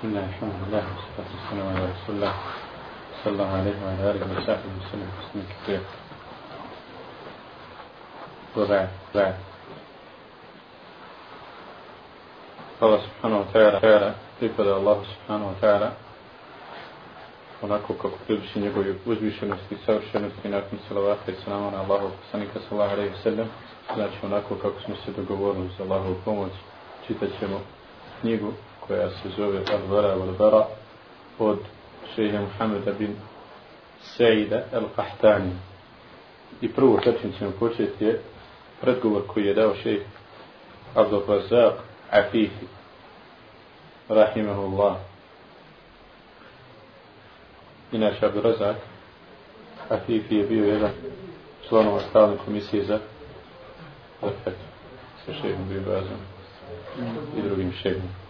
بسم الله الحمد لله والصلاة والسلام على رسول الله صلى الله عليه وعلى آله وصحبه وسلم تسليما كثيرا وبعد بعد Allah subhanahu wa ta'ala pripada Allah subhanahu wa ta'ala onako kako priliči njegove uzvišenosti i savršenosti nakon salavata i salama na Allahu poslanika sallahu alaihi sallam znači onako kako smo se dogovorili za Allahu pomoć čitat ćemo knjigu koja se zove Al-Bara Al-Bara od šeha Muhammeda bin Sejda Al-Qahtani i prvo čečin ćemo početi je predgovor koji je dao šeha Abdul Razak Afifi rahimahullah inače Abdul Razak Afifi je bio jedan članova stalne komisije za Refet sa šehom bio bazom i drugim šehom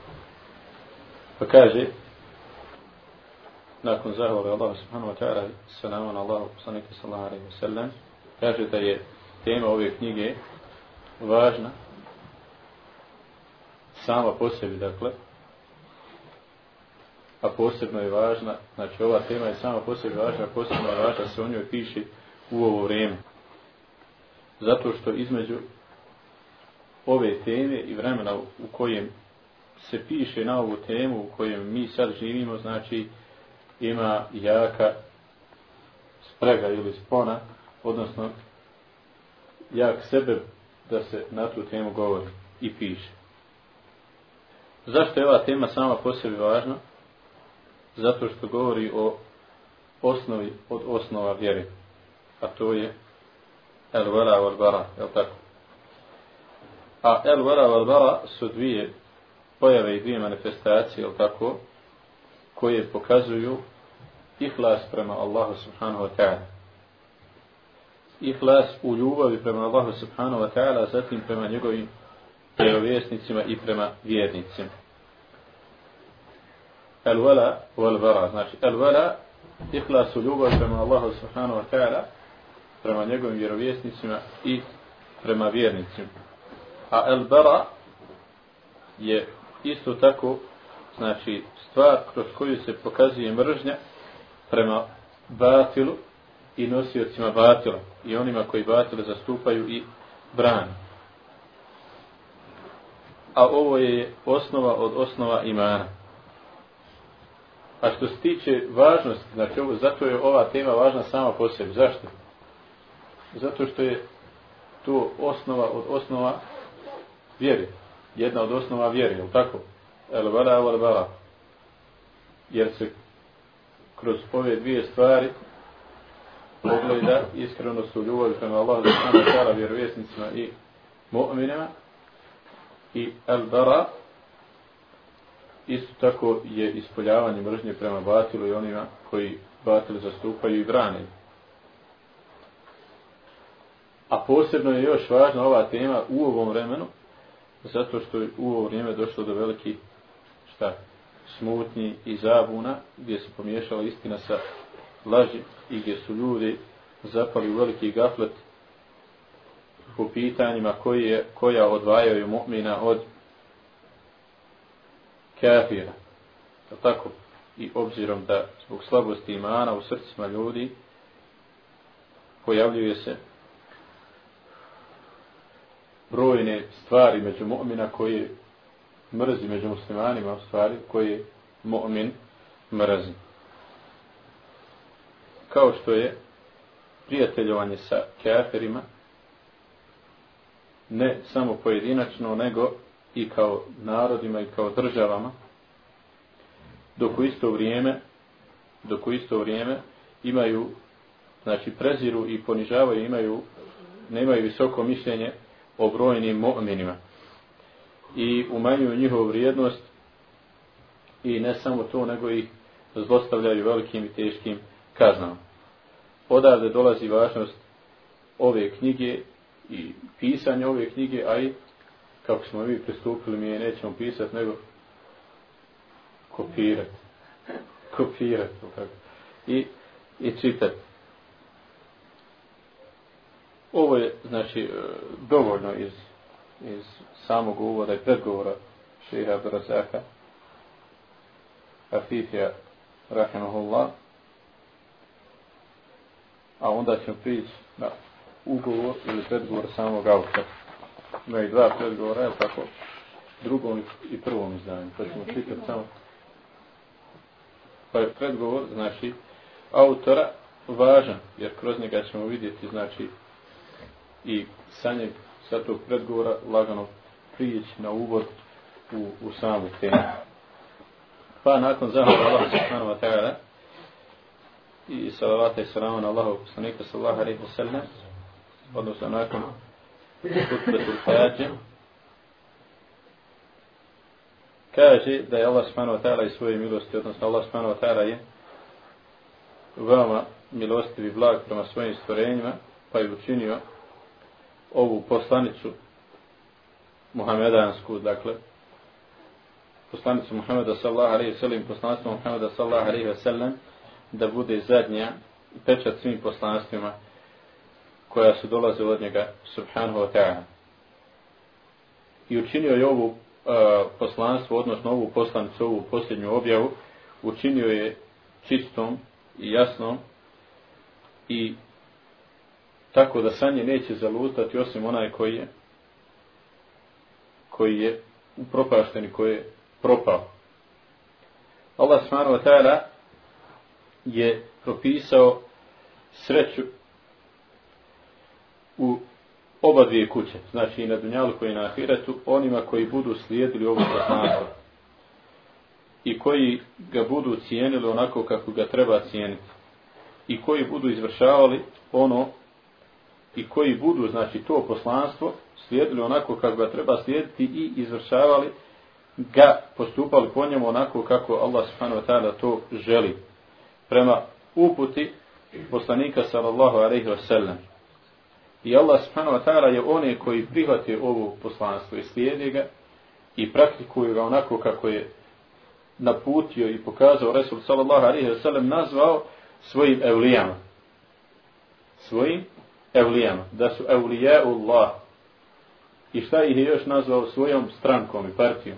pa kaže nakon zahvale Allah subhanahu wa ta'ala salamu na Allahu poslanika sallahu alaihi wa sallam kaže da je tema ove knjige važna sama po sebi, dakle, a posebno je važna, znači ova tema je sama po sebi važna, posebno je važna se o njoj piše u ovo vrijeme. Zato što između ove teme i vremena u kojem se piše na ovu temu u kojem mi sad živimo, znači ima jaka sprega ili spona, odnosno jak sebe da se na tu temu govori i piše. Zašto je ova tema sama po sebi važna? Zato što govori o osnovi od osnova vjere. A to je el vera wal bara, je tako? A el vera wal bara su dvije pojave i dvije manifestacije, ili tako? Koje pokazuju ihlas prema Allahu subhanahu wa ta'ala. Ihlas u ljubavi prema Allahu subhanahu wa ta'ala, zatim prema njegovim vjerovjesnicima i prema vjernicima. Al-wala wal bara. Znači, al-wala ihlas u ljubavi prema Allahu subhanahu wa ta'ala, prema njegovim vjerovjesnicima i prema vjernicima. A el bara je isto tako znači stvar kroz koju se pokazuje mržnja prema batilu i nosiocima batila i onima koji batile zastupaju i brani a ovo je osnova od osnova imana. A što se tiče važnosti, znači ovo, zato je ova tema važna sama po sebi. Zašto? Zato što je to osnova od osnova vjere. Jedna od osnova vjere, je tako? El vala, el vala. Jer se kroz ove dvije stvari pogleda iskrenost u ljubavi prema Allahu subhanahu wa ta'ala vjerovjesnicima i mu'minima i al-bara isto tako je ispoljavanje mržnje prema batilu i onima koji batil zastupaju i brane. A posebno je još važna ova tema u ovom vremenu, zato što je u ovo vrijeme došlo do veliki šta, smutnji i zabuna, gdje se pomiješala istina sa laži i gdje su ljudi zapali u veliki gaflet po pitanjima koji je, koja odvajaju mu'mina od kafira. Tako, i obzirom da zbog slabosti imana u srcima ljudi pojavljuje se brojne stvari među mu'mina koje mrzi među muslimanima stvari koje mu'min mrzi. Kao što je prijateljovanje sa kafirima, ne samo pojedinačno, nego i kao narodima i kao državama, dok u isto vrijeme, dok u isto vrijeme imaju, znači preziru i ponižavaju, imaju, nemaju visoko mišljenje o brojnim mu'minima i umanjuju njihovu vrijednost i ne samo to, nego i zlostavljaju velikim i teškim kaznama. Odavde dolazi važnost ove knjige i pisanje ove knjige, a i kako smo mi pristupili, mi je nećemo pisati, nego kopirati. Kopirati. I, i čitati. Ovo je, znači, e, dovoljno iz, iz samog uvoda i predgovora šeha Brazaka. Afifija rahimahullah a onda ćemo prići na ugovor ili predgovor samog autora. Ima i dva predgovora, je tako? Drugom i prvom izdanju. Pa ćemo čitati samo. Pa je predgovor, znači, autora važan, jer kroz njega ćemo vidjeti, znači, i sa njeg, sa tog predgovora, lagano prijeći na uvod u, u samu temu. Pa nakon zahvala Allah subhanahu wa ta'ala i salavata i salama na Allahu poslanika sallahu alaihi wa sallam odnosno nakon hutbetul hađe kaže da je Allah subhanahu wa ta'ala i svoje milosti odnosno Allah subhanahu wa ta'ala je veoma milostiv i blag prema svojim stvorenjima pa je učinio ovu poslanicu Muhammedansku, dakle, poslanicu Muhammeda sallallahu alaihi sallam, poslanicu Muhammeda sallallahu alaihi sallam, da bude zadnja pečat svim poslanstvima koja su dolaze od njega subhanahu wa ta'ala. I učinio je ovu uh, poslanstvo, odnosno ovu poslanicu, ovu posljednju objavu, učinio je čistom i jasnom i tako da sanje neće zalutati osim onaj koji je koji je upropašten i koji je propao. Allah subhanahu wa ta'ala je propisao sreću u oba dvije kuće, znači i na Dunjalu koji na Ahiretu, onima koji budu slijedili ovu poslanstvo i koji ga budu cijenili onako kako ga treba cijeniti i koji budu izvršavali ono i koji budu, znači, to poslanstvo slijedili onako kako ga treba slijediti i izvršavali ga, postupali po njemu onako kako Allah subhanahu wa ta'ala to želi. Prema uputi poslanika sallallahu alaihi wa sallam. I Allah subhanahu wa ta'ala je one koji prihvate ovo poslanstvo i slijede ga i praktikuju ga onako kako je naputio i pokazao Resul sallallahu alaihi wa sallam nazvao svojim evlijama. Svojim evlijama. Da su evlijaullah. I šta ih je još nazvao svojom strankom i partijom?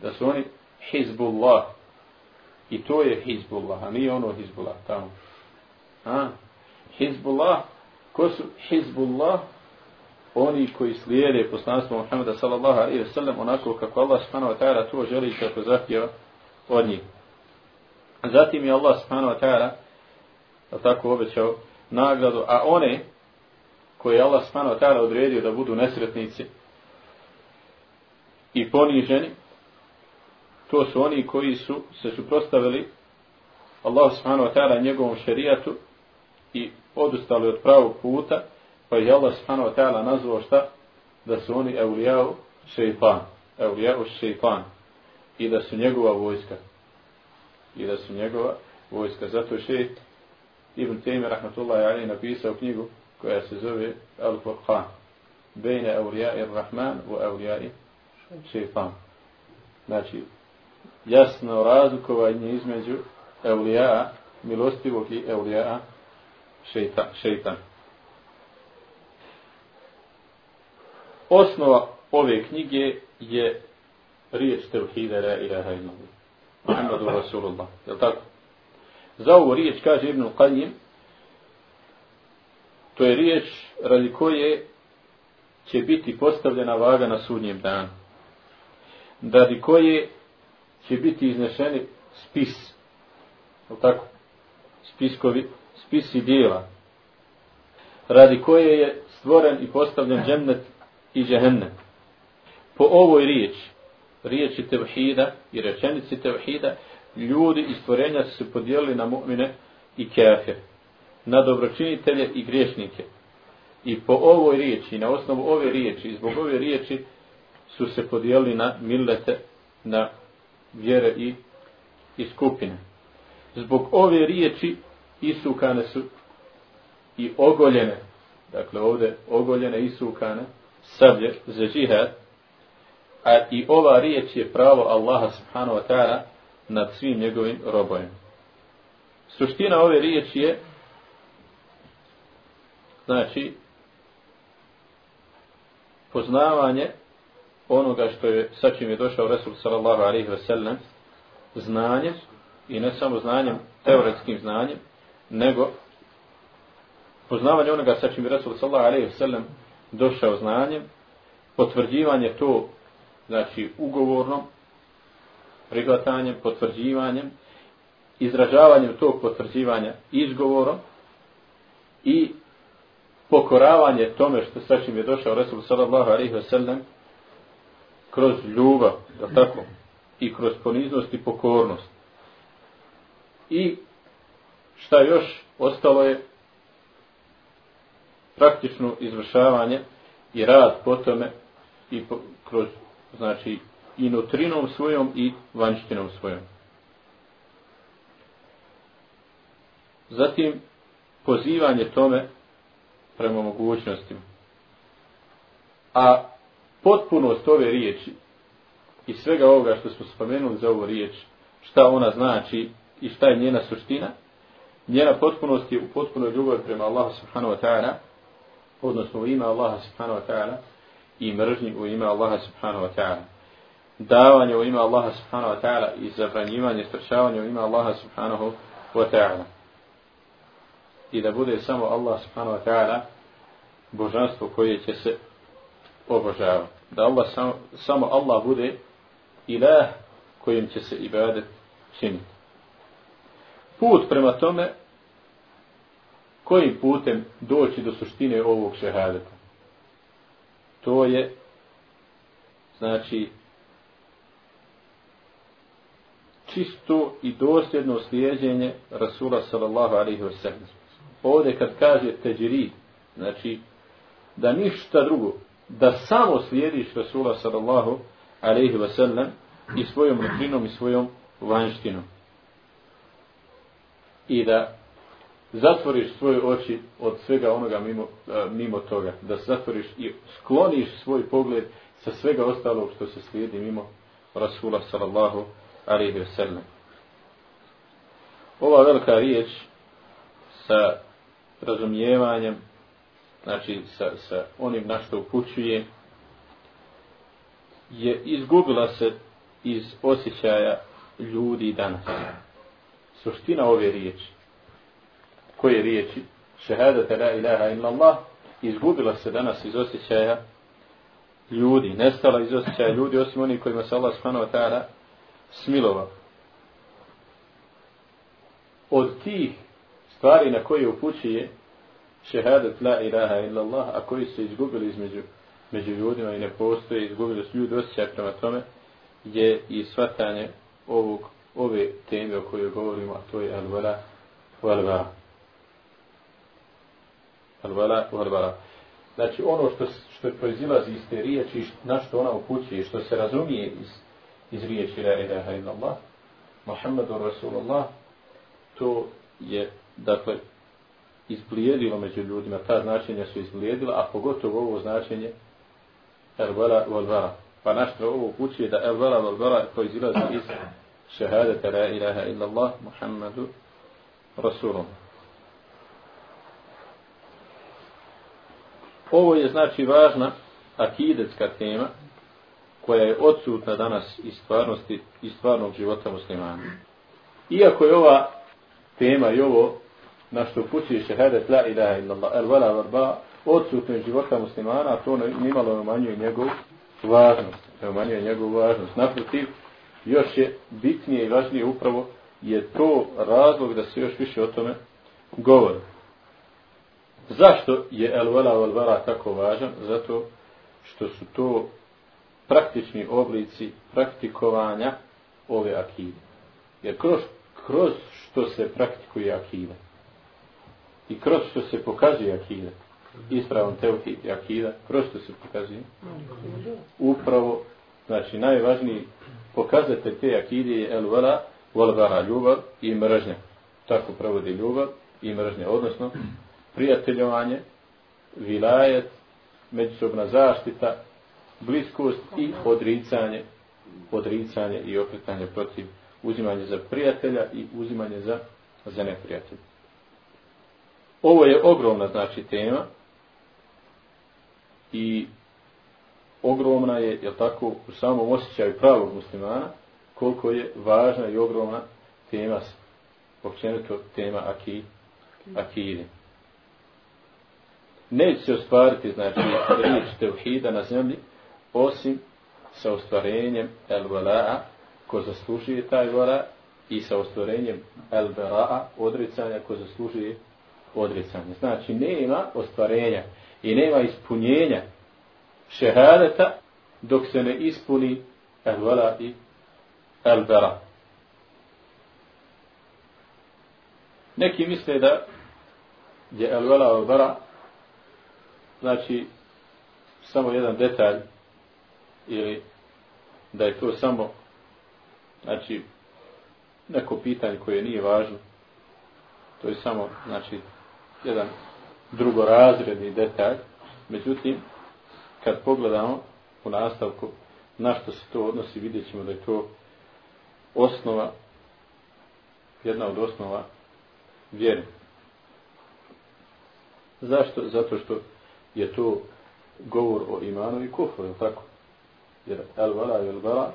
Da su oni hizbullah. I to je hizbullah, a nije ono hizbullah tamo. A? Hizbullah, ko su hizbullah? Oni koji slijede poslanstvo Muhammeda sallallahu alaihi wa sallam onako kako Allah subhanahu wa ta'ala to želi i kako zahtjeva od njih. Zatim je Allah subhanahu wa ta'ala tako obećao nagradu, a one koje je Allah subhanahu wa ta'ala odredio da budu nesretnici i poniženi, to su oni koji su se suprostavili Allah subhanahu wa ta'ala njegovom šerijatu i odustali od pravog puta, pa je Allah subhanahu wa ta'ala nazvao šta? Da su oni eulijao šeitan. Eulijao šeitan. I da su njegova vojska. I da su njegova vojska. Zato je Ibn Taymi rahmatullahi alaih napisao knjigu koja se zove Al-Furqan. Bejne eulijai Rahman u eulijai šeitan. Znači, jasno razlikovanje između eulijaa milostivog i eulijaa šeitan. Osnova ove knjige je riječ tevhida la ilaha illallah. Muhammadu Rasulullah. Je tako? Za ovu riječ kaže Ibn Qayyim to je riječ radi koje će biti postavljena vaga na sudnjem danu. Radi koje će biti iznešeni spis. O tako? Spiskovi, spisi dijela. Radi koje je stvoren i postavljen džennet i džehennet. Po ovoj riječi, riječi tevhida i rečenici tevhida, ljudi i stvorenja su se podijelili na mu'mine i kafir na dobročinitelje i griješnike. I po ovoj riječi, na osnovu ove riječi, i zbog ove riječi, su se podijelili na millete, na vjere i, i skupine. Zbog ove riječi isukane su i ogoljene, dakle ovdje ogoljene isukane, sablje za džihad, a i ova riječ je pravo Allaha subhanahu wa ta'ala nad svim njegovim robojima. Suština ove riječi je znači poznavanje onoga što je sa čim je došao Resul sallallahu alejhi ve sellem znanje i ne samo znanjem, teoretskim znanjem, nego poznavanje onoga sa čim je Resul sallallahu alejhi ve sellem došao znanjem, potvrđivanje to, znači ugovornom, prihvatanjem, potvrđivanjem, izražavanjem tog potvrđivanja izgovorom i pokoravanje tome što sa čim je došao Resul sallallahu alaihi wasallam kroz ljubav, da tako, i kroz poniznost i pokornost. I šta još ostalo je praktično izvršavanje i rad po tome i po, kroz, znači, i nutrinom svojom i vanjštinom svojom. Zatim, pozivanje tome prema mogućnostima. A potpunost ove riječi i svega ovoga što smo spomenuli za ovu riječ, šta ona znači i šta je njena suština, njena potpunost je u potpunoj ljubavi prema Allahu subhanahu wa ta'ala, odnosno u ime Allaha subhanahu wa ta'ala i mržnji u ime Allaha subhanahu wa ta'ala. Davanje u ime Allaha subhanahu wa ta'ala i zabranjivanje, strčavanje u ime Allaha subhanahu wa ta'ala. I da bude samo Allah subhanahu wa ta'ala božanstvo koje će se obožavati. Da Allah samo, samo Allah bude ilah kojim će se ibadet činiti. Put prema tome kojim putem doći do suštine ovog šehadeta. To je znači čisto i dosljedno slijedjenje Rasula sallallahu alaihi wa sallam. Ovdje kad kaže teđirid, znači da ništa drugo, da samo slijediš Rasula sallallahu alaihi wa sallam i svojom rutinom i svojom vanštinom. I da zatvoriš svoje oči od svega onoga mimo, mimo toga. Da zatvoriš i skloniš svoj pogled sa svega ostalog što se slijedi mimo Rasula sallallahu alaihi wa sallam. Ova velika riječ sa razumijevanjem, znači sa, sa onim na što upućuje, je izgubila se iz osjećaja ljudi danas. Suština ove riječi koje riječi šehadete la ilaha illa Allah izgubila se danas iz osjećaja ljudi, nestala iz osjećaja ljudi osim onih kojima se Allah subhanahu wa ta'ala smilova. Od tih stvari na koje upućuje šehadet la ilaha illa Allah, a koji su izgubili između među ljudima i ne postoje, izgubili su ljudi osjećaj prema tome, je i svatanje ovog, ove teme o kojoj govorimo, a to je al-vala, al-vala. Al-vala al-vala. Znači ono što, što proizilazi iz te riječi, na što ona upućuje, što se razumije iz, iz riječi La ilaha illallah, Muhammedu Rasulullah, to je, dakle, izblijedilo među ljudima, ta značenja su izblijedila, a pogotovo ovo značenje al-vala. Pa našto ovo upućuje da al-vala u al-vala proizilazi iz šehadete La ilaha illallah, Muhammedu Rasulullah. Ovo je znači važna akidetska tema koja je odsutna danas iz stvarnosti i stvarnog života muslimana. Iako je ova tema i ovo na što upućuje šehadet la ilaha illallah el vela varba odsutno života muslimana, to nimalo umanjuje njegov važnost. Ne umanjuje njegov važnost. Naprotiv, još je bitnije i važnije upravo je to razlog da se još više o tome govori. Zašto je el vela el tako važan? Zato što su to praktični oblici praktikovanja ove akide. Jer kroz, kroz što se praktikuje akida i kroz što se pokazuje akida, ispravan teuhid i akida, kroz što se pokazuje, upravo, znači najvažniji pokazatelj te akide je el vela, el vela ljubav i mržnja. Tako provodi ljubav i mržnja. Odnosno, prijateljovanje, vilajet, međusobna zaštita, bliskost i odricanje, odricanje i okretanje protiv uzimanje za prijatelja i uzimanje za, za neprijatelja. Ovo je ogromna znači tema i ogromna je, jel tako, u samom osjećaju pravog muslimana, koliko je važna i ogromna tema, općenito tema aki, akide. Neće se ostvariti, znači, riječ tevhida na zemlji, osim sa ostvarenjem el-vala'a, ko zaslužuje taj vala, i sa ostvarenjem el-bera'a, odricanja, ko zaslužuje odricanje. Znači, nema ostvarenja i nema ispunjenja šehadeta dok se ne ispuni el-vela i el-bera. Neki misle da je el-vela i el-bera znači samo jedan detalj ili da je to samo znači neko pitanje koje nije važno to je samo znači jedan drugorazredni detalj međutim kad pogledamo u nastavku na što se to odnosi vidjet ćemo da je to osnova jedna od osnova vjere zašto? zato što je to govor o imanu i kufru, je tako? Jer el-vala i el-vala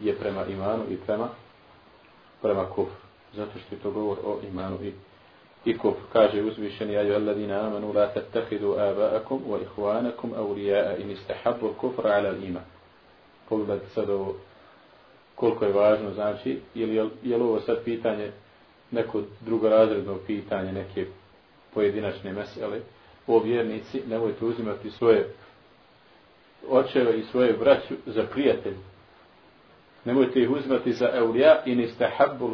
je prema imanu i prema prema kufru. Zato što je to govor o imanu i i ko Kaže uzvišeni ajo alladina amanu la tattahidu aba'akum wa ihwanakum awliya'a in istahabbu al-kufra 'ala al-iman. Pogledajte sad ovo koliko je važno, znači, ili je, je li ovo sad pitanje neko drugorazredno pitanje, neke pojedinačne mesele, o vjernici, nemojte uzimati svoje očeve i svoje braću za prijatelje. Nemojte ih uzimati za eulija in niste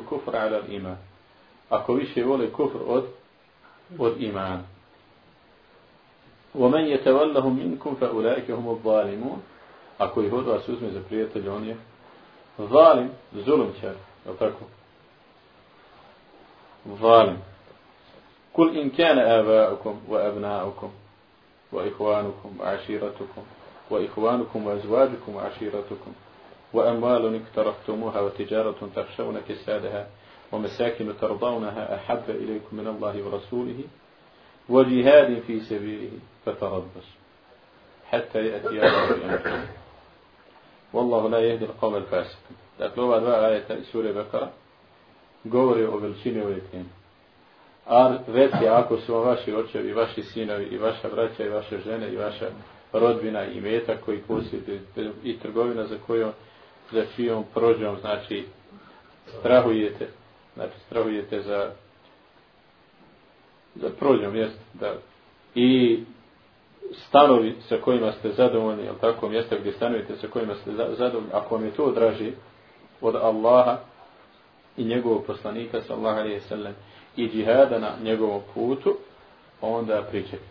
kufra ala ima. Ako više vole kufr od, od imana. ومن يتولهم منكم فأولئك هم الظالمون ako ih od vas uzme za prijatelj on je zalim, zulumčar je tako? Zalim. قل إن كان آباؤكم وأبناؤكم وإخوانكم وعشيرتكم وإخوانكم وأزواجكم وعشيرتكم وأموال اقترفتموها وتجارة تخشون كسادها ومساكن ترضونها أحب إليكم من الله ورسوله وجهاد في سبيله فتربص حتى يأتي الله بأمره والله لا يهدي القوم الفاسقين. Dakle, ova dva ajeta iz sure Bekara govore o veličini ove teme. A reci, ako su vam vaši očevi, vaši sinovi, i vaša braća, i vaše žene, i vaša rodbina, i meta koji posjedujete, i trgovina za kojom, za čijom prođom, znači, strahujete, znači, strahujete za, za prođom, jest, da, i stanovi sa kojima ste zadovoljni, jel tako, mjesta gdje stanovite sa kojima ste zadovoljni, ako vam je to draži od Allaha i njegovog poslanika, sallallahu alejhi ve sellem i džihada na njegovom putu, onda pričekajte.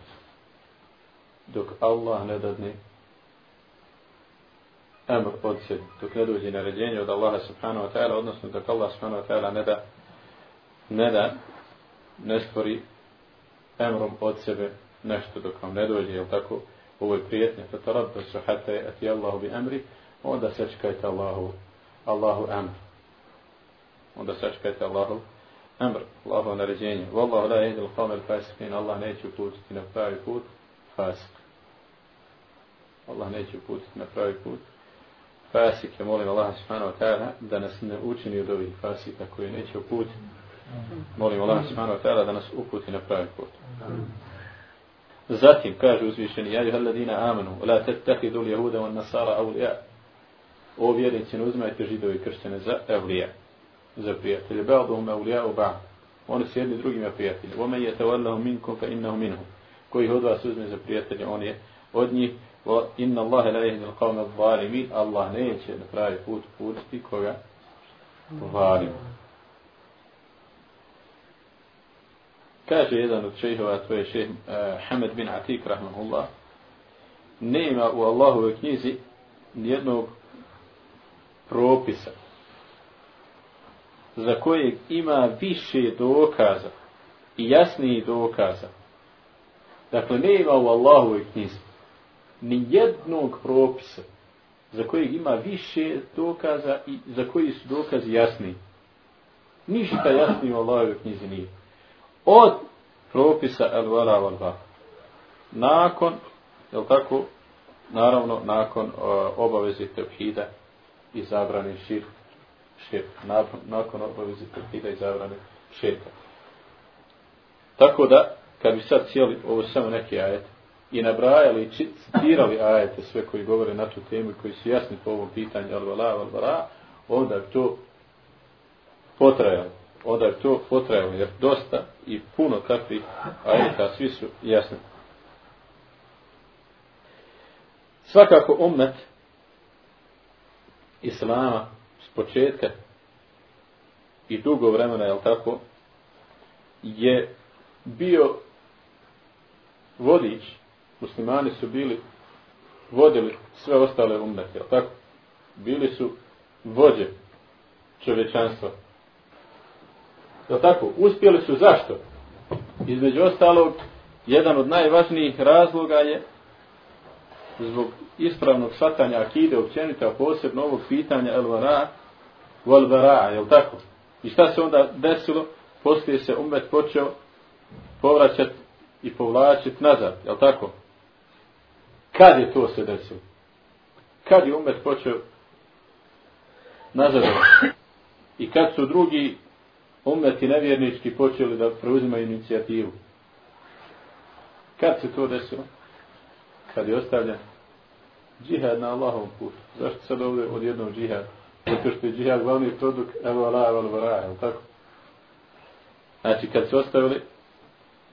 Dok Allah ne dadne emr od sebe, dok ne dođe naređenje od Allaha subhanahu wa ta'ala, odnosno dok Allah subhanahu wa ta'ala ne da, ne da, ne stvori emrom od sebe nešto dok vam ne dođe, jel tako, ovo je prijetnje, fa su hata je ati Allahu bi emri, onda sačekajte Allahu, Allahu emr. Onda sačekajte Allahu amr, Allahovo naređenje. Wallahu la jehdi al-qawma. Allah neće uputiti na pravi put fasik. Allah neće uputiti na pravi put fasike. Molim Allah subhanahu wa ta'ala da nas ne učini od ovih fasika koji neće uputiti. Molim Allah subhanahu wa ta'ala da nas uputi na pravi put. Zatim kaže uzvišeni ja yuhalladina amanu la tattakhidul yahuda van nasara avlija. O vjernici ne uzmajte židovi i kršćane za evlija za prijatelje. Ba'duhum u ba'd. Oni su jedni drugima prijatelji. Ome je yatawallahu minkum fa innahu minhum. Koji od vas uzme za prijatelje, on je od njih. Wa inna Allahe la jehdi l'qavme zalimin. Allah neće na pravi put pustiti koga zalim. Kaže jedan od šehova, to je šejh uh, Hamed bin Atik rahmanullah, Nema u Allahove knjizi nijednog propisa za kojeg ima više dokaza i jasniji dokaza. Dakle, nema u Allahovoj knjizi ni jednog propisa za kojeg ima više dokaza i za koji su dokazi jasni. Ništa jasnije u Allahovoj knjizi nije. Od propisa al-vala Nakon, je tako, naravno, nakon e, uh, obavezi tevhida i zabrani širka širka. Nakon, nakon obaveze tevhida i zabrani širka. Tako da, kad bi sad cijeli, ovo samo neki ajet, i nabrajali i citirali ajete sve koji govore na tu temu koji su jasni po ovom pitanju al-vala, al-vala, onda bi to potrajalo. Onda je to potrajalo, jer dosta i puno takvih ajeta, svi su jasni. Svakako umet Islama s početka i dugo vremena, je tako, je bio vodič, muslimani su bili, vodili sve ostale umete, je tako? Bili su vođe čovječanstva. Je tako? Uspjeli su zašto? Između ostalog, jedan od najvažnijih razloga je zbog ispravnog šatanja akide općenita, a posebno ovog pitanja elvara, volvara, je tako? I šta se onda desilo? Poslije se umet počeo povraćati i povlačiti nazad, je tako? Kad je to se desilo? Kad je umet počeo nazad? I kad su drugi umeti nevjernički počeli da preuzimaju inicijativu? Kad se to desilo? Kad je ostavljen džihad na Allahov put. Zašto sad ovdje od jednog džihad? Zato što je džihad glavni produkt evo Allah, evo Allah, evo tako? Znači, kad su ostavili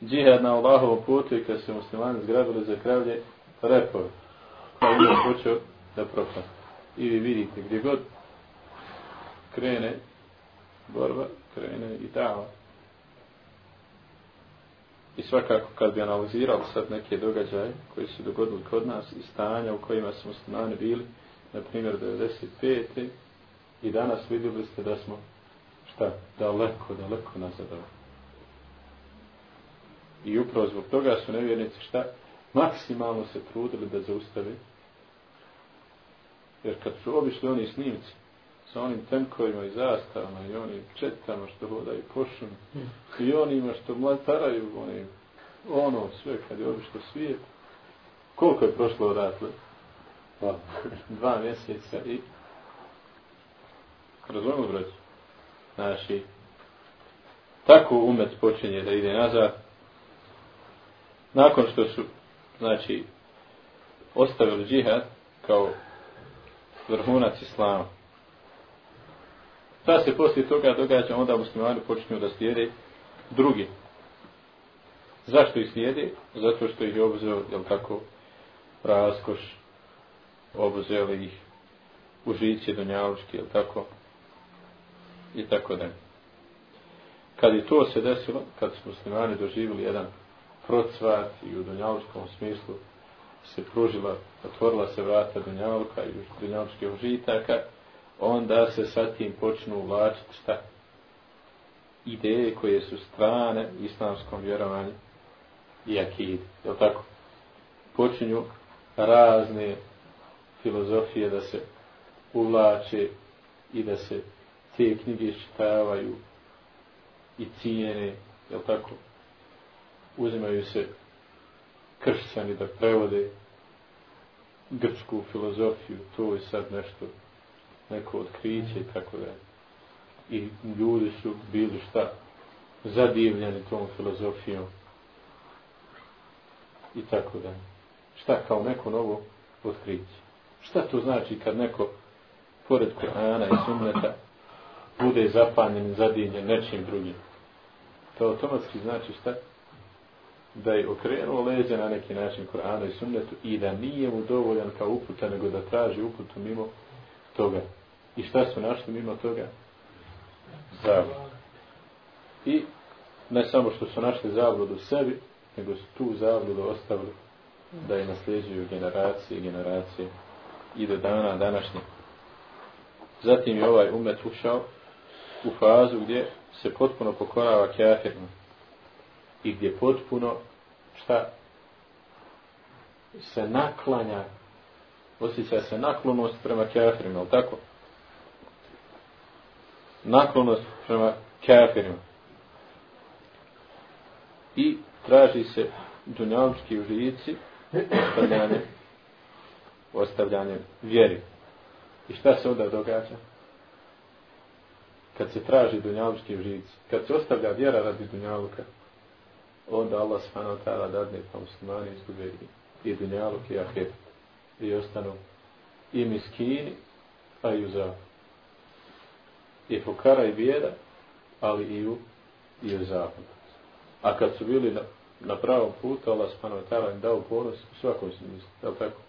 džihad na Allahovom putu i kad su muslimani zgrabili za kravlje, repove. Pa je počeo da propad. I vi vidite, gdje god krene borba, krene i dava. I svakako kad bi analizirali sad neke događaje koji su dogodili kod nas i stanja u kojima smo muslimani bili, na primjer 95. i danas vidjeli ste da smo šta, daleko, daleko nazadali. I upravo zbog toga su nevjernici šta, maksimalno se trudili da zaustave. Jer kad su obišli oni snimci, sa onim tenkovima i zastavama i onim četama što hodaju po šumi mm. i onima što mlataraju onim, ono sve kad je obišlo svijet koliko je prošlo odatle? Dva. Dva mjeseca i razvojimo brać znači tako umet počinje da ide nazad nakon što su znači ostavili džihad kao vrhunac islama Šta se poslije toga događa, onda muslimani počinju da slijede drugi. Zašto ih slijede? Zato što ih je obzeo, jel tako, raskoš, obzeli ih užiće donjavučki, jel tako, i tako da. Kad je to se desilo, kad su muslimani doživjeli jedan procvat i u donjavučkom smislu se pružila, otvorila se vrata donjavuka i donjavučke užitaka, onda se sa tim počnu uvlačiti šta? Ideje koje su strane islamskom vjerovanju i akid. Je tako? Počinju razne filozofije da se uvlače i da se te knjige čitavaju i cijene, je tako? Uzimaju se kršćani da prevode grčku filozofiju, to je sad nešto neko otkriće i tako da. I ljudi su bili šta? Zadivljeni tom filozofijom. I tako da. Šta kao neko novo otkriće? Šta to znači kad neko pored Kur'ana i sunneta bude zapanjen zadivljen nečim drugim? To automatski znači šta? Da je okrenuo leđe na neki način Kur'ana i sunnetu i da nije mu dovoljan kao uputa nego da traži uputu mimo toga. I šta su našli mimo toga? Zabludu. I ne samo što su našli zabludu sebi, nego su tu zabludu ostavili da je nasljeđuju generacije i generacije i do dana današnje. Zatim je ovaj umet ušao u fazu gdje se potpuno pokorava kafirima i gdje potpuno šta se naklanja osjeća se naklonost prema kafirima, ali tako? Naklonost prema kafirima. I traži se dunjalički uživici ostavljanje, ostavljanje vjeri. I šta se onda događa? kad se traži dunjalučki žici, kad se ostavlja vjera radi dunjaluka, onda Allah subhanahu wa ta'ala dadne pa muslimani izgube i dunjaluk i ahiret. I ostanu i miskini, a i u. I fukara i bijeda, ali i u, i u zapadu. A kad su bili na, na pravom putu, Allah subhanahu wa ta'ala im dao ponos u svakom smislu. Je tako?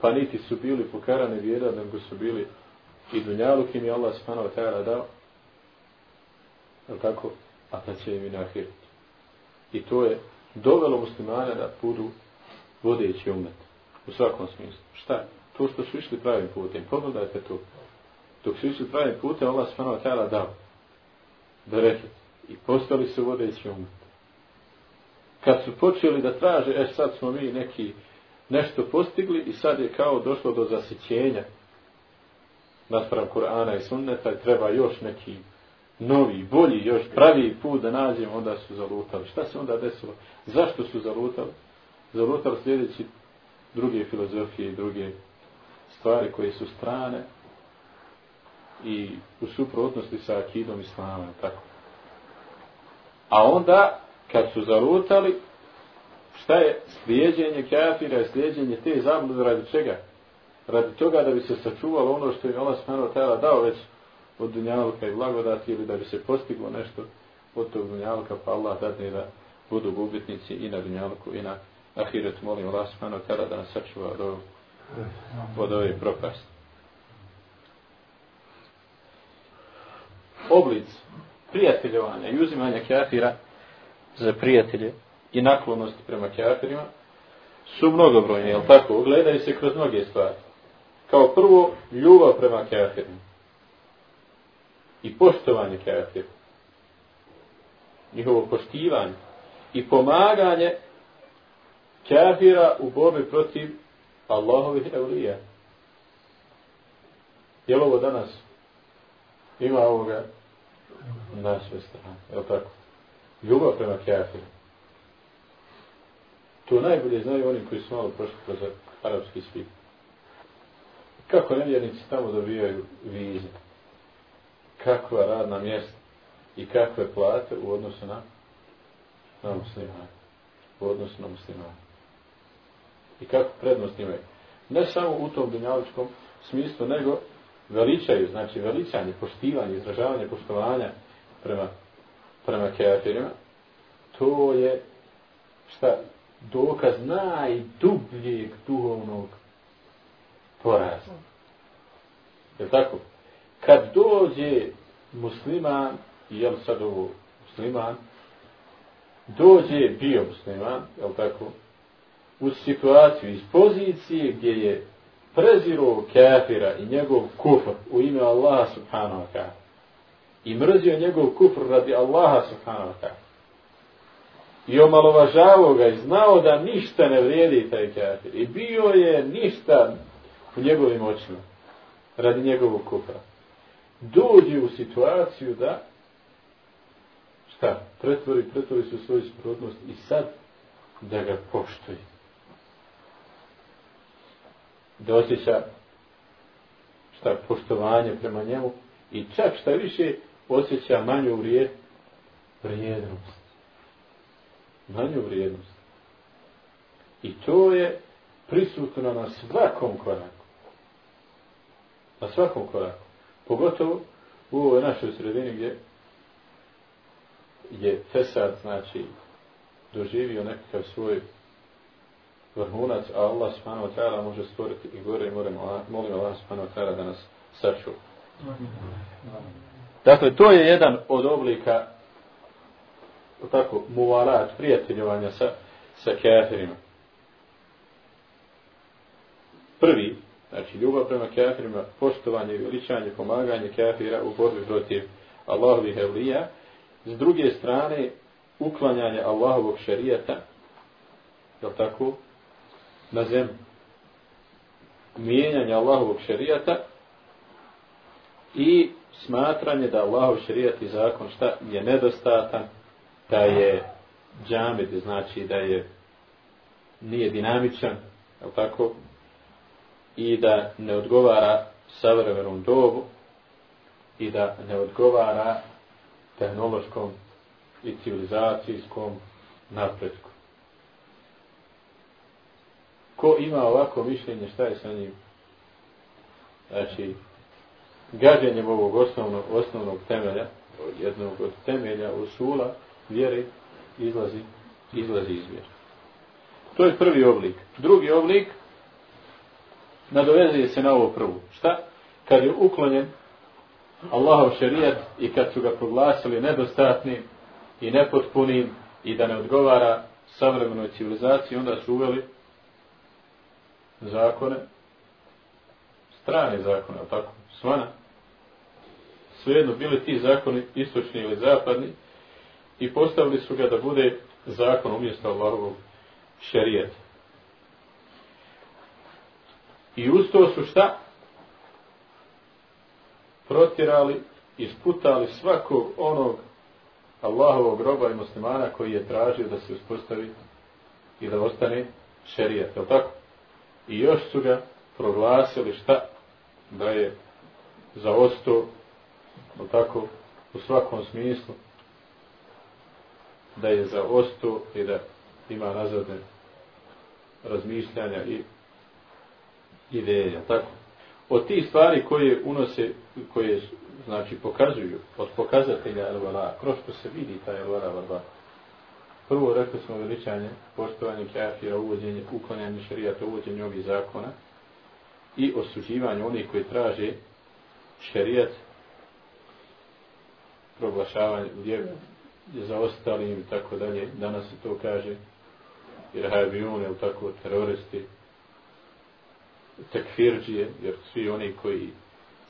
Pa niti su bili pokarani bijeda, nego su bili i dunjaluk im je Allah subhanahu wa ta'ala dao. Je tako? A pa će im i na. I to je dovelo muslimane da budu vodeći umet. U svakom smislu. Šta? To što su išli pravim putem. Pogledajte to. Dok su išli pravim putem, Allah subhanahu wa ta'ala dao. Bereket. I postali su vodeći umet. Kad su počeli da traže, e sad smo mi neki nešto postigli i sad je kao došlo do zasićenja naspram Kur'ana i sunneta i treba još neki novi, bolji, još pravi put da nađemo, onda su zalutali. Šta se onda desilo? Zašto su zalutali? Zalutali sljedeći druge filozofije i druge stvari koje su strane i u suprotnosti sa akidom islama. Tako. A onda, kad su zalutali, šta je slijedjenje kafira i slijedjenje te zablude radi čega? Radi toga da bi se sačuvalo ono što je Allah s.w.t. dao već od dunjalka i blagodati ili da bi se postiglo nešto od tog dunjalka pa Allah dadne da budu gubitnici i na dunjalku i na ahiret molim Allah subhanahu wa ta'ala da nas sačuva od, ovog, od ove propasti. Oblic prijateljovanja i uzimanja kafira za prijatelje i naklonosti prema kafirima su mnogobrojne, jel tako? Gledaju se kroz mnoge stvari. Kao prvo, ljubav prema kafirima i poštovanje kafirima. Njihovo poštivanje i pomaganje kafira u borbi protiv Allahovih evlija. Je ovo danas? Ima ovoga na sve strane. Je li tako? Ljubav prema kafiru. To najbolje znaju oni koji su malo prošli kroz arapski svijet. Kako nevjernici tamo dobijaju vize? kakva radna mjesta i kakve plate u odnosu na na muslimane. U odnosu na muslimane. I kakvu prednost imaju. Ne samo u tom dunjaličkom smislu, nego veličaju, znači veličanje, poštivanje, izražavanje poštovanja prema, prema keatirima, to je šta dokaz najdubljeg duhovnog poraza. Je tako? kad dođe musliman, jel sad ovo musliman, dođe bio musliman, je tako, u situaciju iz pozicije gdje je preziro kafira i njegov kufr u ime Allaha subhanahu wa ta'ala. I mrzio njegov kufr radi Allaha subhanahu wa ta'ala. I omalovažavao ga i znao da ništa ne vrijedi taj kafir. I bio je ništa u njegovim očima radi njegovog kufra. Dođe u situaciju da šta, pretvori, pretvori se svoju suprotnost i sad da ga poštoji. Da osjeća šta, poštovanje prema njemu i čak šta više osjeća manju vrije, vrijednost. Manju vrijednost. I to je prisutno na svakom koraku. Na svakom koraku. Pogotovo u ovoj našoj sredini gdje je Fesad, znači, doživio nekakav svoj vrhunac, a Allah subhanahu wa ta'ala može stvoriti i gore i moramo, molim Allah subhanahu wa ta'ala da nas sačuva. Dakle, to je jedan od oblika tako, muvalat, prijateljovanja sa, sa kafirima. Prvi, Znači, ljubav prema kafirima, poštovanje, veličanje, pomaganje kafira u borbi protiv Allahovih evlija. S druge strane, uklanjanje Allahovog šarijeta, je tako, na zemlju. Mijenjanje Allahovog šerijata i smatranje da Allahov šerijat i zakon šta je nedostatan, da je džamid, znači da je nije dinamičan, je tako, i da ne odgovara savremenom dobu i da ne odgovara tehnološkom i civilizacijskom napretku. Ko ima ovako mišljenje, šta je sa njim? Znači, gađenjem ovog osnovnog, osnovnog temelja, jednog od temelja usula, vjeri, izlazi, izlazi iz vjera. To je prvi oblik. Drugi oblik, nadovezuje se na ovo prvu. Šta? Kad je uklonjen Allahov šerijat i kad su ga proglasili nedostatnim i nepotpunim i da ne odgovara savremenoj civilizaciji, onda su uveli zakone, strane zakone, tako, svana. Svejedno, bili ti zakoni istočni ili zapadni i postavili su ga da bude zakon umjesto Allahovog šarijeta. I uz to su šta? Protirali, isputali svakog onog Allahovog roba i muslimana koji je tražio da se uspostavi i da ostane šerijat, je tako? I još su ga proglasili šta? Da je zaostao, tako, u svakom smislu, da je zaostao i da ima nazadne razmišljanja i ideja, tako? Od tih stvari koje unose, koje znači pokazuju, od pokazatelja elvala, kroz što se vidi taj elvala varba. Prvo rekli smo veličanje, poštovanje kafira, uvođenje, uklanjanje šarijata, uvođenje ovih zakona i osuđivanje onih koji traže šarijat, proglašavanje gdje je za ostalim i tako dalje. Danas se to kaže jer hajbione, ili tako, teroristi, tekfirđije, jer svi oni koji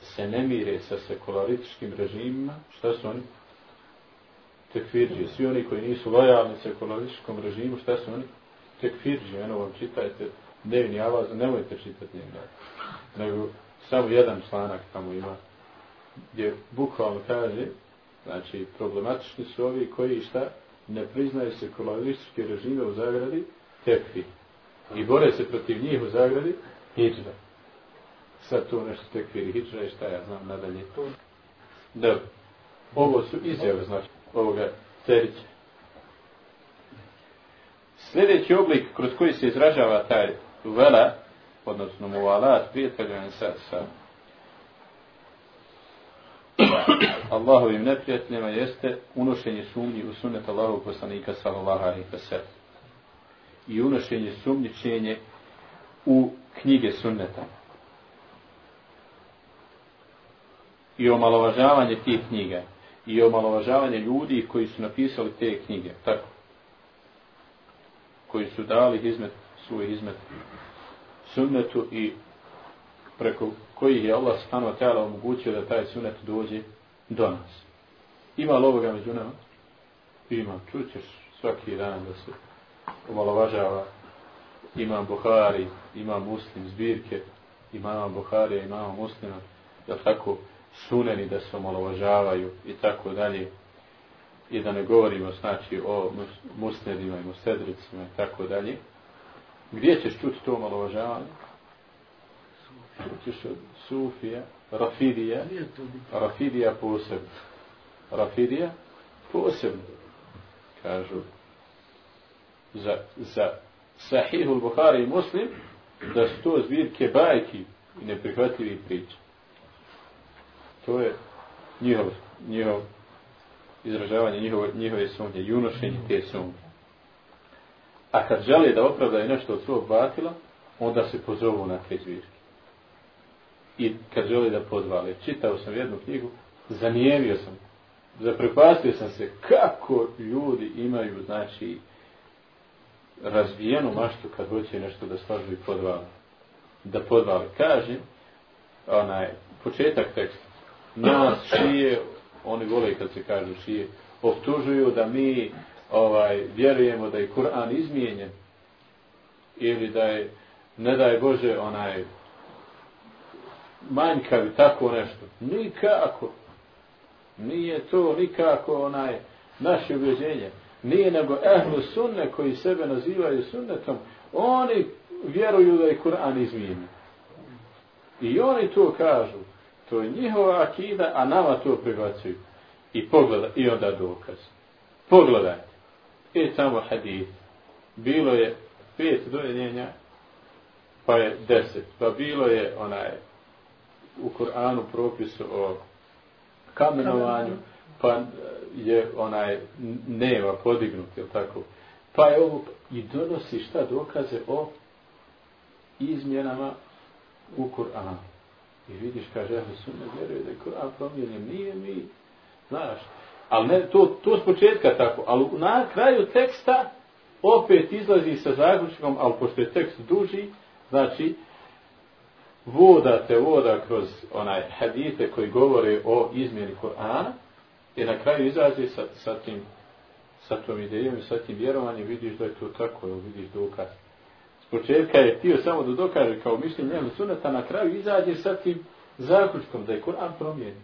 se ne mire sa sekularističkim režimima, šta su oni? Tekfirđije. Svi oni koji nisu lojalni sekularističkom režimu, šta su oni? Tekfirđije. Eno vam čitajte dnevni avaz, nemojte čitati njega. Nego samo jedan članak tamo ima, gdje bukvalno kaže, znači problematični su ovi koji šta ne priznaju sekularističke režime u zagradi, tekfir. I bore se protiv njih u zagradi, hijđra. Sad to nešto tekviri hijđra i šta ja znam nadalje. Da, ovo su izjave, znači, ovoga terića. Sljedeći oblik kroz koji se izražava taj vela, odnosno muvalat, prijateljan sa, sa Allahovim neprijateljima jeste unošenje sumnji u sunnet Allahov poslanika sallallahu alaihi wa sallam. I unošenje sumnjičenje u knjige sunneta. I omalovažavanje tih knjiga. I omalovažavanje ljudi koji su napisali te knjige. Tako. Koji su dali izmet, svoj izmet sunnetu i preko kojih je Allah stano tela omogućio da taj sunnet dođe do nas. Ima li ovoga među nama? Ima. Čućeš svaki dan da se omalovažava imam Buhari, imam muslim zbirke, imam Buharija, imam muslima, da tako suneni da se omalovažavaju i tako dalje. I da ne govorimo znači o musnedima i musedricima i tako dalje. Gdje ćeš čuti to omalovažavanje? Čućeš od Sufija, Rafidija, Rafidija posebno. Rafidija posebno. Kažu, za, za Sahihul Buhari i Muslim, da su to zbirke bajki i neprihvatljivi priče. To je njihov, njihov izražavanje njihove, njihove sumnje, junošenje te sumnje. A kad žele da opravdaju nešto od svog batila, onda se pozovu na te zbirke. I kad žele da podvale, čitao sam jednu knjigu, zanijemio sam, zaprepastio sam se kako ljudi imaju, znači, razvijenu maštu kad hoće nešto da slažu i podvale. Da podvale. Kaže, onaj, početak teksta. Nas šije, oni vole kad se kažu šije, optužuju da mi ovaj vjerujemo da je Kur'an izmijenjen ili da je ne daj Bože onaj manjkavi tako nešto. Nikako. Nije to nikako onaj naše ubjeđenje nije nego ehlu sunne koji sebe nazivaju sunnetom, oni vjeruju da je Kur'an izmijenjen. I oni to kažu. To je njihova akida, a nama to prebacuju. I pogleda, i onda dokaz. Pogledajte. E samo hadith. Bilo je pet dojenjenja, pa je deset. Pa bilo je onaj u Koranu propisu o kamenovanju, pa je onaj nema podignut, je tako? Pa je ovo i donosi šta dokaze o izmjenama u Kur'anu. I vidiš, kaže, ja su ne vjeruje da je Kur'an promijenjen, nije mi, znaš. Ali ne, to, to s početka tako, ali na kraju teksta opet izlazi sa zaključkom, ali pošto je tekst duži, znači, voda te voda kroz onaj hadite koji govore o izmjeni Kur'ana i na kraju izlazi sa, sa tim sa tom idejom i sa tim vjerovanjem vidiš da je to tako, vidiš dokaz. Početka je htio samo da dokaže kao mišljenje njemu suneta, na kraju izađe sa tim zaključkom da je Kur'an promijenjen.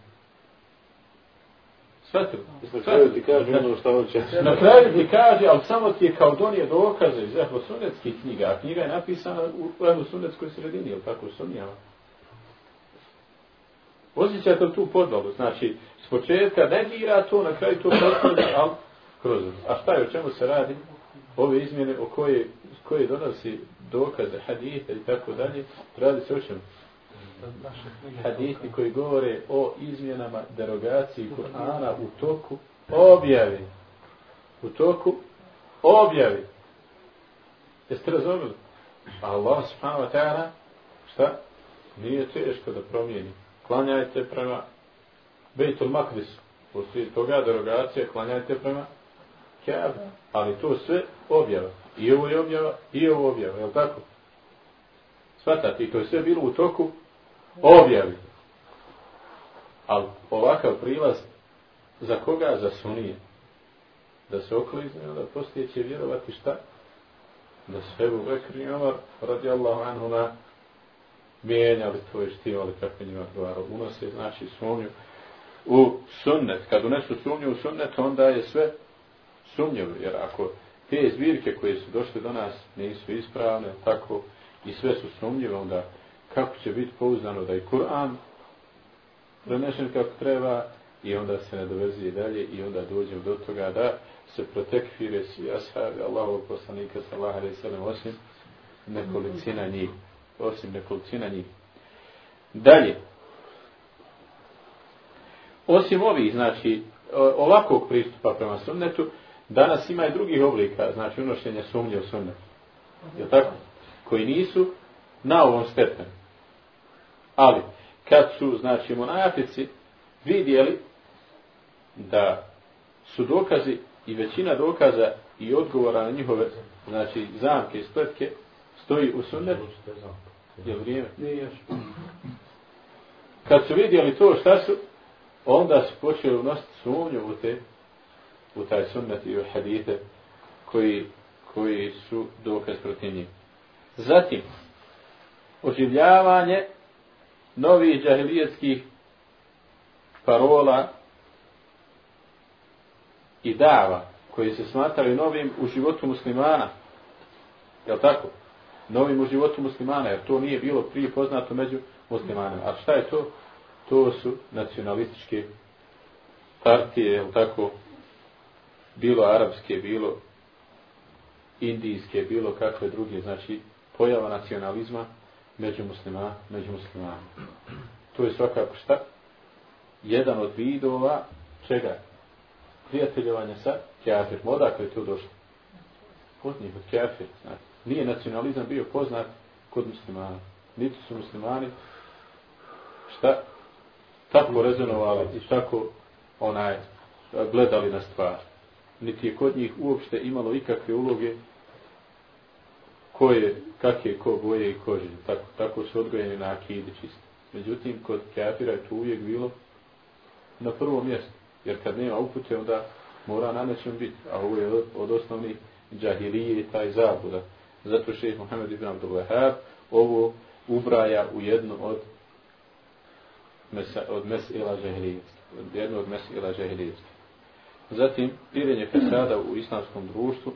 Svetilo. Na kraju ti kaže ono što. Na kraju ti kaže, ali samo ti je kao donije dokaze iz ehlosunetskih knjiga. A knjiga je napisana u ehlosunetskoj sredini, ili tako sunijama. Osjećate tu podvalu. Znači, s početka ne gira to, na kraju to postavlja, ali kroz. A šta je, o čemu se radi? Ove izmjene o koje, koje donosi dokaze, hadite i tako dalje, radi se o čemu? hadithi koji govore o izmjenama derogaciji Kur'ana u toku objavi. U toku objavi. Jeste razumili? Allah subhanahu wa ta'ala šta? Nije teško da promijeni. Klanjajte prema Bejtul Makdisu. Poslije toga derogacija klanjajte prema Kabe. Ali to sve objava. I ovo je objava, i ovo objava. Je li tako? Svatate, to je sve bilo u toku objavi. Ali ovakav prilaz, za koga? Za sunije. Da se oklizne, da poslije će vjerovati šta? Da se Ebu Bekr i Omar, radi Allahu anhu, na mijenjali to i štivali kako njima odgovaralo. Unose, znači, sumnju u sunnet. Kad unesu sumnju u sunnet, onda je sve sumnjivo. Jer ako te zbirke koje su došle do nas nisu ispravne, tako, i sve su sumnjive, onda kako će biti pouzdano da je Kur'an prenešen kako treba i onda se ne dovezi i dalje i onda dođem do toga da se protekfire svi ashabi Allahovog poslanika sallahu alaihi sallam osim nekolicina njih osim nekolicina njih dalje osim ovih znači ovakvog pristupa prema sunnetu danas ima i drugih oblika znači unošenja sumnje u sunnet je tako? koji nisu na ovom stepenu Ali, kad su, znači, monafici vidjeli da su dokazi i većina dokaza i odgovora na njihove, znači, zamke i spletke, stoji u sunnetu. Je li vrijeme? Kad su vidjeli to šta su, onda su počeli unositi sumnju u te, u taj sunnet i u hadite koji, koji su dokaz protiv njih. Zatim, oživljavanje novih džahilijetskih parola i dava koji se smatrali novim u životu muslimana. Je tako? Novim u životu muslimana, jer to nije bilo prije poznato među muslimanima. A šta je to? To su nacionalističke partije, je tako? Bilo arapske, bilo indijske, bilo kakve druge, znači pojava nacionalizma među muslima, među muslimama. To je svakako šta? Jedan od vidova čega? Prijateljevanja sa kjafir. Odakle je to došlo? Od njih, od kjafir. Znači, nije nacionalizam bio poznat kod muslimana. Niti su muslimani šta? Tako rezonovali i tako onaj gledali na stvar. Niti je kod njih uopšte imalo ikakve uloge ko je, kak je ko boje i kože. Tako, tako su odgojeni na akidi čisto. Međutim, kod kafira je to uvijek bilo na prvo mjesto. Jer kad nema upute, onda mora na nečem biti. A ovo je od, od osnovnih džahilije i taj zabuda. Zato šeheh Mohamed ibn Abdul Wahab ovo ubraja u jednu od mesa, od mesela džahilijetstva. Jednu od mesela džahilijetstva. Zatim, pirenje fesada u islamskom društvu,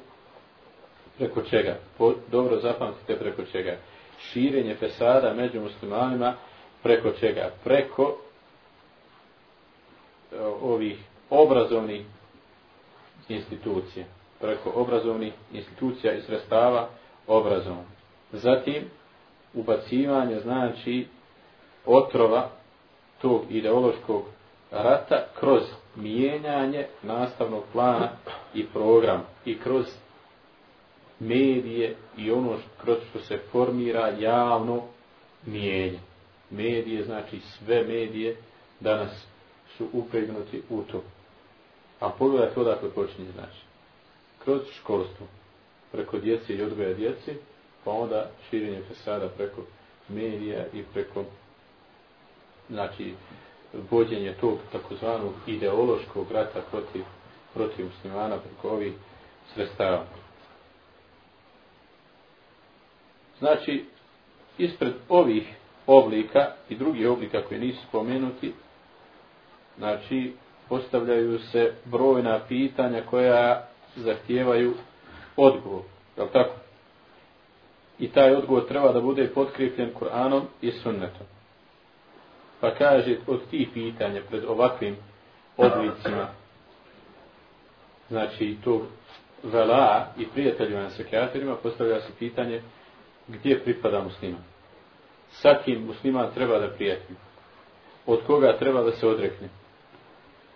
preko čega? Po, dobro zapamtite preko čega. Širenje fesada među muslimanima preko čega? Preko e, ovih obrazovnih institucija. Preko obrazovnih institucija i sredstava obrazovnih. Zatim, ubacivanje znači otrova tog ideološkog rata kroz mijenjanje nastavnog plana i program i kroz medije i ono kroz što se formira javno mijenje. Medije, znači sve medije danas su upregnuti u to. A pogledajte odakle počinje znači. Kroz školstvo, preko djece i odgoja djeci, pa onda širenje fesada preko medija i preko znači vođenje tog takozvanog ideološkog rata protiv, protiv muslimana preko ovih sredstava. Znači, ispred ovih oblika i drugih oblika koji nisu spomenuti, znači, postavljaju se brojna pitanja koja zahtijevaju odgovor. Je tako? I taj odgovor treba da bude potkripljen Kur'anom i sunnetom. Pa kaže od tih pitanja pred ovakvim oblicima, znači to vela i prijateljima sa kafirima postavlja se pitanje gdje pripada muslima. Sa kim musliman treba da prijatelji? Od koga treba da se odrekne?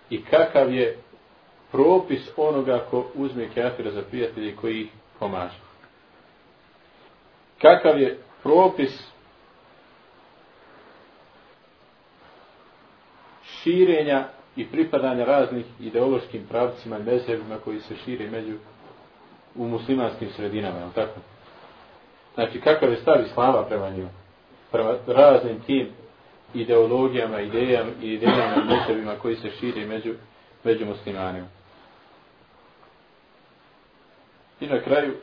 I kakav je propis onoga ko uzme kafira za prijatelje koji ih pomaže? Kakav je propis širenja i pripadanja raznih ideološkim pravcima i mezevima koji se šire među u muslimanskim sredinama, je tako? Znači, kakav je stav islama prema njima? Prema raznim tim ideologijama, idejama i idejama i mezevima koji se šire među, među muslimanima. I na kraju,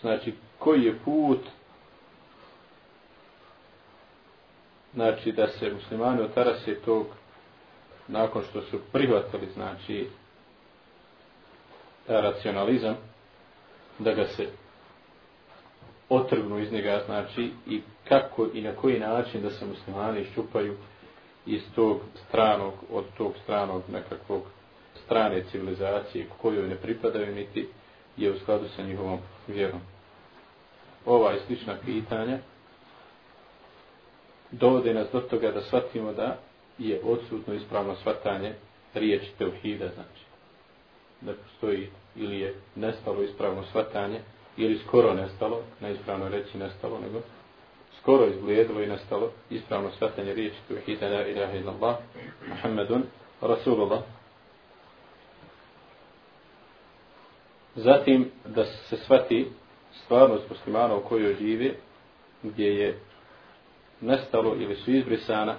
znači, koji je put znači da se muslimani otarase tog nakon što su prihvatili znači racionalizam da ga se otrgnu iz njega znači i kako i na koji način da se muslimani iščupaju iz tog stranog od tog stranog nekakvog strane civilizacije kojoj ne pripadaju niti je u skladu sa njihovom vjerom. Ova i slična pitanja dovode nas do toga da shvatimo da je odsutno ispravno shvatanje riječi teuhida, znači. Da postoji ili je nestalo ispravno shvatanje, ili skoro nestalo, ne ispravno reći nestalo, nego skoro izgledalo i nestalo ispravno shvatanje riječi teuhida, la ilaha illallah, Muhammedun, Rasulullah. Zatim da se shvati stvarnost muslimana u kojoj živi, gdje je nestalo ili su izbrisana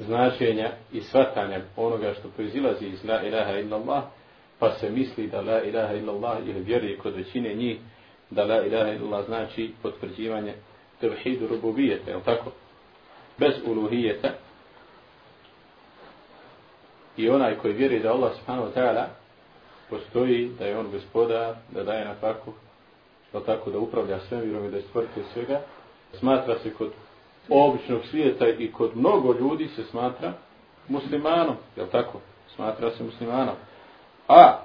značenja i svatanja onoga što proizilazi iz la ilaha illallah, pa se misli da la ilaha illallah ili vjeruje kod većine njih da la ilaha illallah znači potvrđivanje tevhidu rububijeta, je tako? Bez uluhijeta i onaj koji vjeri da Allah subhanahu wa ta'ala postoji, da je on gospodar, da daje na faku, da tako da upravlja svemirom i da je stvrte svega, smatra se kod običnog svijeta i kod mnogo ljudi se smatra muslimanom, je tako? Smatra se muslimanom. A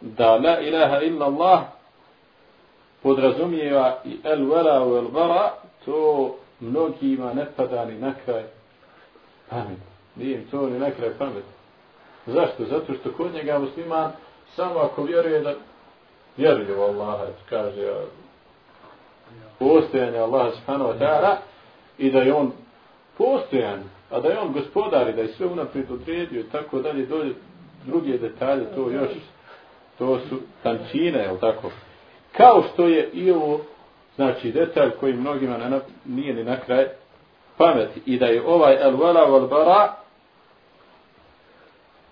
da la ilaha illa Allah podrazumijeva i el vela u el bara, to mnogima ne pada ni na kraj pamet. Nije im to ni na kraj pamet. Zašto? Zato što kod njega musliman samo ako vjeruje da vjeruje u Allaha, kaže postojanje Allaha subhanahu wa ta'ala, i da je on postojan, a da je on gospodar i da je sve unaprijed odredio i tako dalje, dolje druge detalje, to još, to su tančine, jel tako? Kao što je i ovo, znači detalj koji mnogima ne, nije ni na kraj pameti i da je ovaj al-wala wal-bara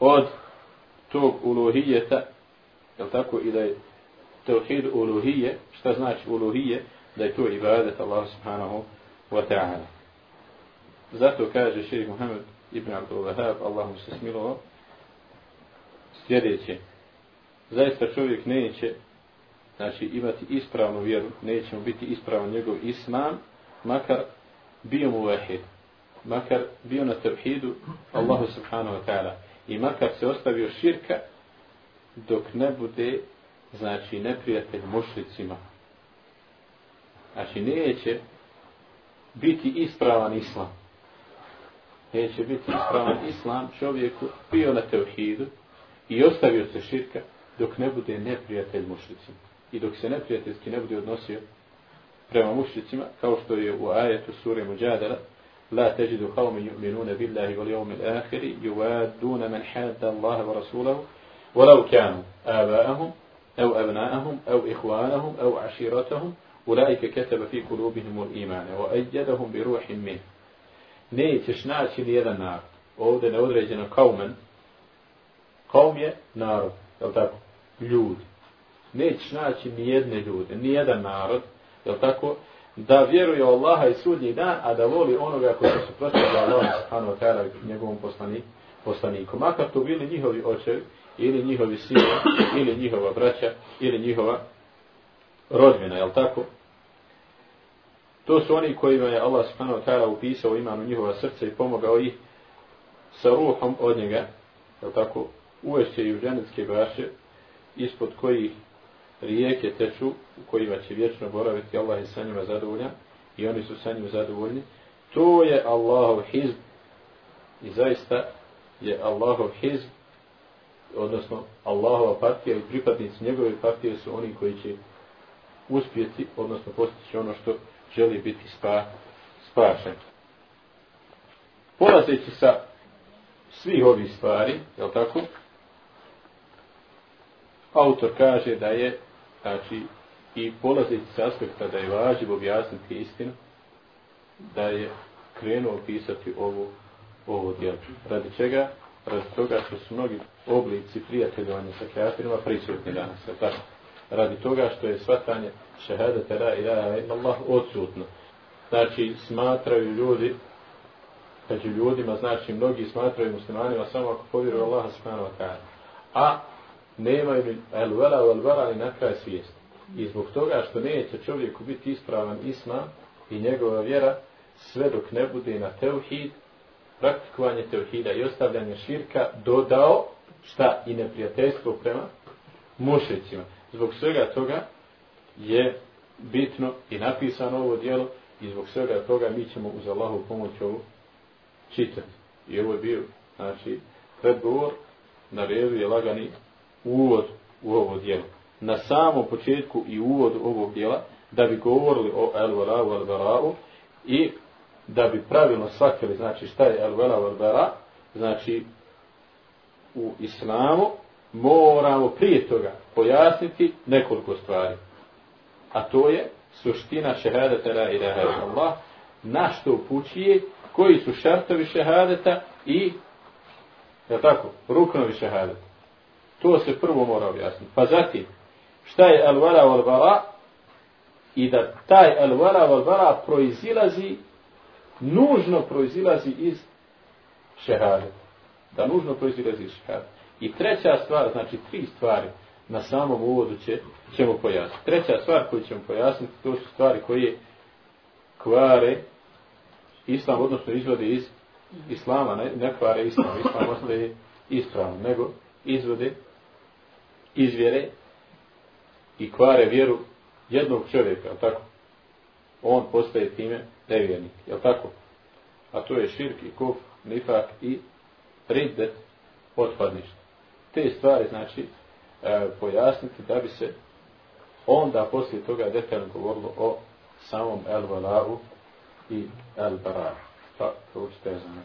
od tog uluhijeta, jel tako, i da je tevhid uluhije, šta znači uluhije, da je to ibadet Allah subhanahu wa ta'ala. Zato kaže šerik Muhammed ibn Abdul Wahab, Allah mu se smilovao, sljedeće. Zaista čovjek neće znači imati ispravnu vjeru, neće mu biti ispravan njegov islam, makar bio mu vahid. makar bio na tevhidu Allahu subhanahu wa ta'ala i makar se ostavio širka dok ne bude znači neprijatelj mušlicima znači neće biti ispravan islam neće biti ispravan islam čovjeku bio na tevhidu i ostavio se širka dok ne bude neprijatelj mušlicima i dok se neprijateljski ne bude odnosio prema mušlicima kao što je u ajetu sure Mujadala لا تجد قوم يؤمنون بالله واليوم الآخر يوادون من حاد الله ورسوله ولو كانوا آباءهم أو أبناءهم أو إخوانهم أو عشيرتهم Ulajke ketebe fi kulubihim ul imane, o ejjedahum bi ruhim min. Nećeš naći ni jedan narod. Ovdje je neodređeno kaumen. Kaum je narod, je tako? Ljudi. Nećeš naći ni jedne ljude, ni jedan narod, je tako? Da vjeruje Allaha i sudnji dan, a da voli onoga koji se suprotio za Allah, subhanahu wa ta'ala, njegovom poslanik, poslaniku. Makar to bili njihovi očevi, ili njihovi sina, ili njihova braća, ili njihova rodmina, je tako? To su oni kojima je Allah subhanahu wa ta'ala upisao imanu njihova srca i pomogao ih sa ruhom od njega, je tako, uvešće i u dženecke baše, ispod kojih rijeke teču, u kojima će vječno boraviti, Allah je sa njima zadovoljan i oni su sa njima zadovoljni. To je Allahov hizb i zaista je Allahov hizb, odnosno Allahova partija i pripadnici njegove partije su oni koji će uspjeti, odnosno postići ono što želi biti spa, spašen. Polazeći sa svih ovih stvari, je li tako? Autor kaže da je, znači, i polazeći sa aspekta da je važiv objasniti istinu, da je krenuo pisati ovo, ovo djelo. Radi čega? Radi toga što su mnogi oblici prijateljovanja sa kafirima prisutni danas. Je tako? radi toga što je svatanje šehadete la ilaha illallah odsutno. Znači, smatraju ljudi, među ljudima, znači, mnogi smatraju muslimanima samo ako povjeruju Allaha subhanahu wa ta'ala. A nemaju ni el vela el vela ni na kraj svijest. I zbog toga što neće čovjeku biti ispravan isma i njegova vjera, sve dok ne bude na teuhid, praktikovanje teuhida i ostavljanje širka, dodao šta i neprijateljstvo prema mušicima. Zbog svega toga je bitno i napisano ovo dijelo i zbog svega toga mi ćemo uz Allahu pomoć ovo čitati. I ovo je bio, znači, predgovor na redu je lagani uvod u ovo dijelo. Na samom početku i uvod ovog dijela, da bi govorili o el-vela'u, el-vela'u i da bi pravilno shvatili, znači, šta je el-vela'u, el-bara', znači, u islamu moramo prije toga pojasniti nekoliko stvari. A to je suština šehadeta la ilaha illallah, na što upućuje, koji su šartovi šehadeta i, je tako, ruknovi šehadeta. To se prvo mora objasniti. Pa zatim, šta je al-vala wal-bara i da taj al-vala wal-bara proizilazi, nužno proizilazi iz šehadeta. Da nužno proizilazi iz šehadeta. I treća stvar, znači tri stvari na samom uvodu će, ćemo pojasniti. Treća stvar koju ćemo pojasniti, to su stvari koje kvare islam, odnosno izvode iz islama, ne, ne kvare islam, islam ostaje ispravno, nego izvode izvjere i kvare vjeru jednog čovjeka, je tako? On postaje time nevjernik, je tako? A to je širk i kuf, nifak i riddet otpadništvo te stvari, znači, e, pojasniti da bi se onda poslije toga detaljno govorilo o samom El-Valahu i El-Bara'u. Pa, proučite za na